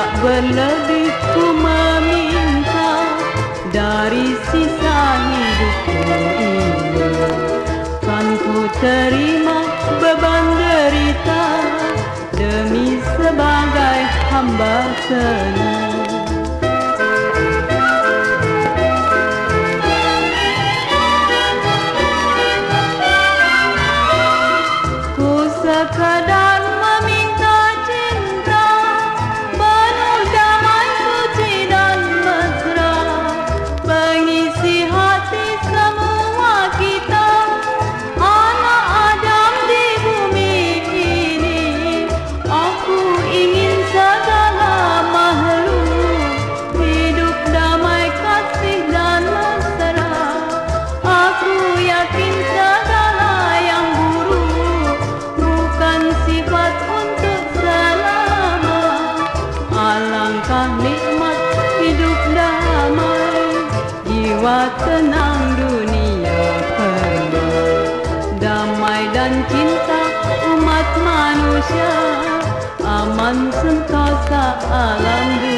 Tak berlebih ku meminta Dari sisa hidupku ini. Kan ku terima beban derita Demi sebagai hamba seni Alangkah nikmat hidup damai. Jiwa tenang dunia penuh. Damai dan cinta umat manusia. Aman sentosa alam dunia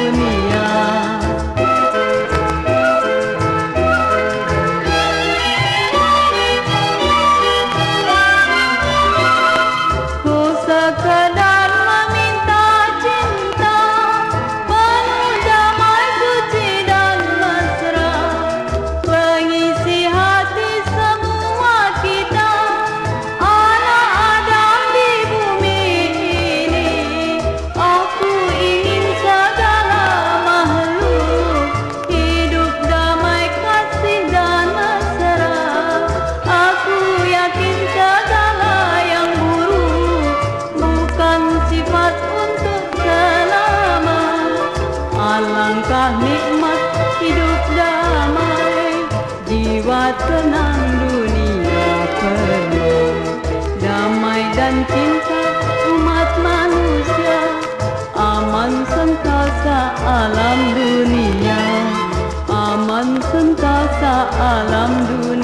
Alangkah nikmat hidup damai Jiwa tenang dunia penuh. Damai dan cinta umat manusia Aman sentosa alam dunia. Aman sentosa alam dunia